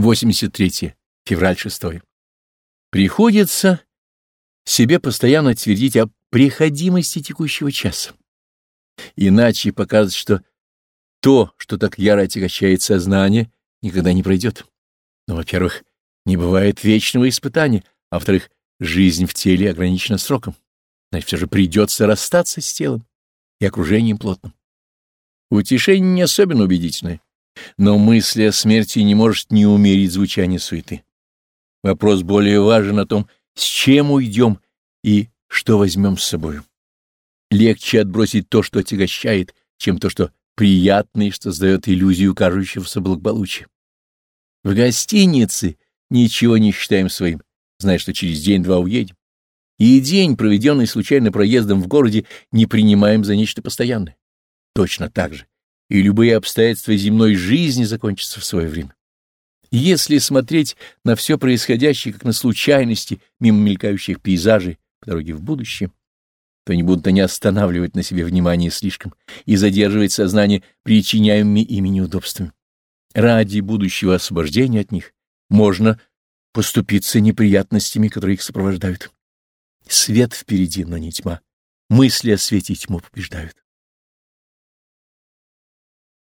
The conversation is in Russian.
83 февраль 6. Приходится себе постоянно твердить о приходимости текущего часа. Иначе показывает, что то, что так яро отягощает сознание, никогда не пройдет. Но, во-первых, не бывает вечного испытания, а во-вторых, жизнь в теле ограничена сроком. Значит, все же придется расстаться с телом и окружением плотным. Утешение не особенно убедительное, но мысль о смерти не может не умерить звучание суеты. Вопрос более важен о том, с чем уйдем и что возьмем с собой. Легче отбросить то, что отягощает, чем то, что приятно и что создает иллюзию кажущегося благополучия. В гостинице ничего не считаем своим, зная, что через день-два уедем. И день, проведенный случайно проездом в городе, не принимаем за нечто постоянное. Точно так же и любые обстоятельства земной жизни закончатся в свое время. Если смотреть на все происходящее как на случайности мимо мелькающих пейзажей по дороге в будущее, то не будут они останавливать на себе внимание слишком и задерживать сознание причиняемыми ими неудобствами. Ради будущего освобождения от них можно поступиться неприятностями, которые их сопровождают. Свет впереди, но не тьма. Мысли о свете и тьму побеждают.